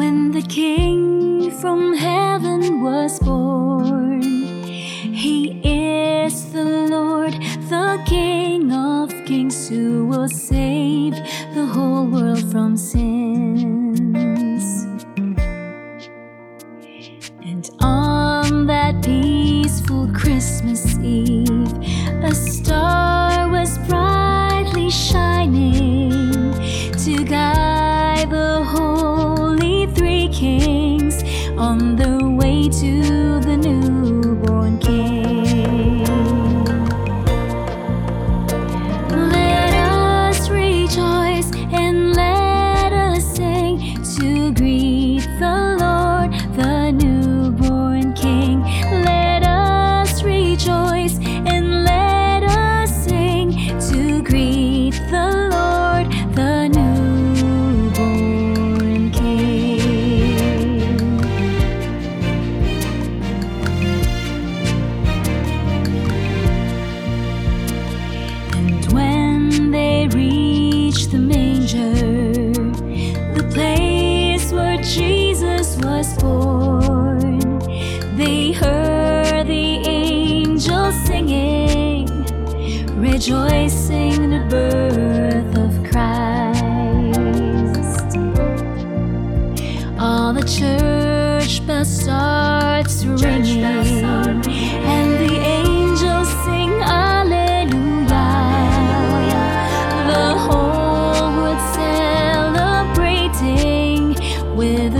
when the King from heaven was born. Will save the whole world from sins. And on that peaceful Christmas Eve, a star was brightly shining to guide the holy three kings on their way to the newborn was born. They heard the angels singing, rejoicing the birth of Christ. All the church bells starts ringing, and the angels sing The whole world celebrating with